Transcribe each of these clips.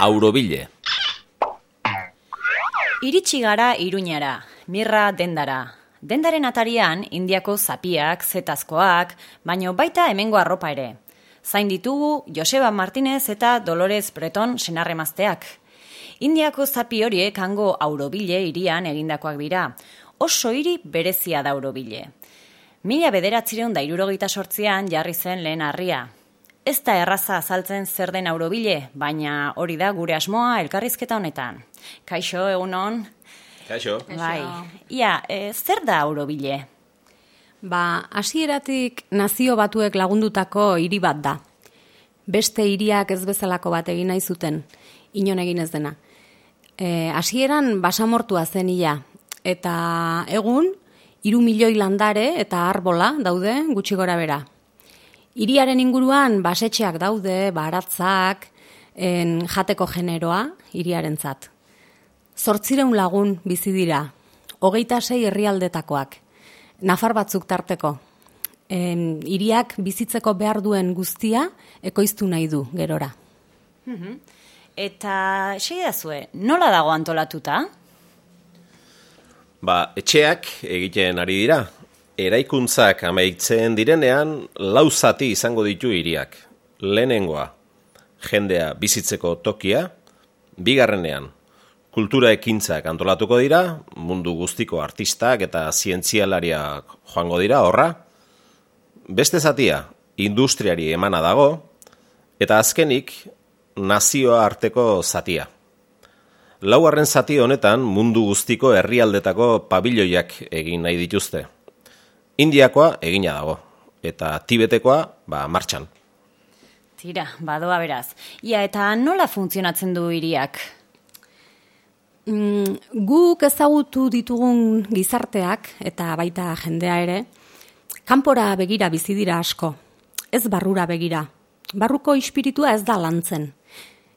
Aurobile. Iritsi gara iruñara, mirra dendara. Dendaren atarian, indiako zapiak, zetazkoak, baino baita hemengo arropa ere. Zain ditugu Joseba Martinez eta Dolores Breton senarremazteak. Indiako zapi horiek hango aurobile irian egindakoak dira. Oso hiri berezia da aurobile. Mila bederatzireun da irurogeita sortzian jarri zen lehen harria. Ez da erraza azaltzen zer den aurobile, baina hori da gure asmoa elkarrizketa honetan. Kaixo, egunon? Kaixo. Bai. Ia, e, zer da aurobile? Ba, hasieratik nazio batuek lagundutako hiri bat da. Beste hiriak ez bezalako bat egin nahi zuten, inon egin ez dena. E, hasieran basamortua zen ia, eta egun, hiru milioi landare eta arbola daude gutxi gora bera. Hiriaren inguruan basetxeak daude, baratzak, en, jateko generoa hiriarentzat. Zortzireun lagun bizi dira, hogeita sei herrialdetakoak, nafar batzuk tarteko. En, iriak bizitzeko behar duen guztia ekoiztu nahi du gerora. Eta, segi da zue, nola dago antolatuta? Ba, etxeak egiten ari dira. Eraikuntzak amaitzen direnean, lau zati izango ditu hiriak. Lehenengoa, jendea bizitzeko tokia, bigarrenean, kultura ekintzak antolatuko dira, mundu guztiko artistak eta zientzialariak joango dira, horra. Beste zatia, industriari emana dago, eta azkenik, nazioa arteko zatia. Laugarren zati honetan mundu guztiko herrialdetako pabiloiak egin nahi dituzte. Indiakoa egina dago, eta tibetekoa, ba, martxan. Tira, badoa beraz. Ia, eta nola funtzionatzen du hiriak? Mm, guk ezagutu ditugun gizarteak eta baita jendea ere, kanpora begira bizi dira asko, ez barrura begira. Barruko ispiritua ez da lantzen.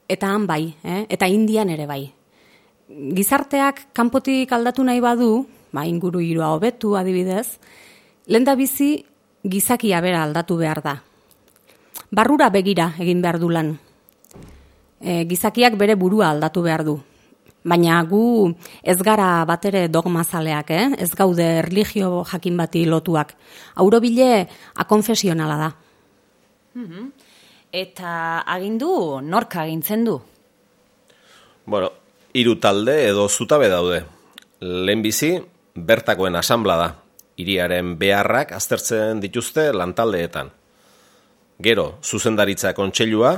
Eta han bai, eh? eta indian ere bai. Gizarteak kanpotik aldatu nahi badu, ba, inguru hirua hobetu adibidez, lenda bizi gizakia bera aldatu behar da. Barrura begira egin behar du lan. E, gizakiak bere burua aldatu behar du. Baina gu ez gara batere dogmazaleak, eh? ez gaude erligio jakin bati lotuak. Aurobile akonfesionala da. Eta agindu nork agintzen du? Bueno, hiru talde edo zutabe daude. Lehenbizi, bertakoen asanbla da. Hiriaren beharrak aztertzen dituzte lantaldeetan. Gero, zuzendaritza kontseilua,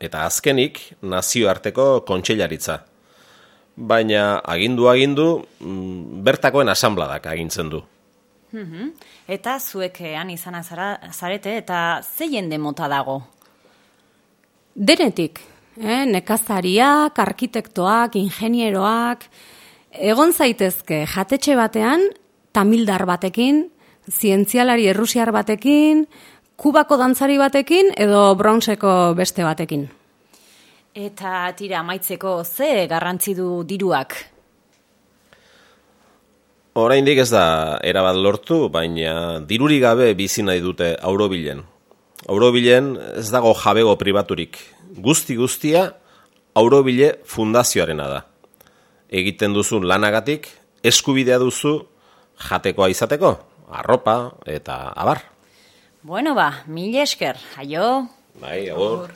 eta azkenik, nazioarteko kontseilaritza. Baina, agindu-agindu, mm, bertakoen asanbladak agintzen du. Mhm. Eta zuek han izana zara, zarete eta ze jende mota dago? Denetik, eh? nekazariak, arkitektoak, ingenieroak, egon zaitezke jatetxe batean, tamildar batekin, zientzialari errusiar batekin, kubako dantzari batekin edo bronseko beste batekin. Eta tira amaitzeko ze garrantzi du diruak? Oraindik ez da erabat lortu, baina diruri gabe bizi nahi dute aurobilen. Aurobilen ez dago jabego pribaturik. Guzti guztia aurobile fundazioarena da. Egiten duzun lanagatik eskubidea duzu jatekoa izateko, arropa eta abar. Bueno ba, mil esker, aio. Bai, agur.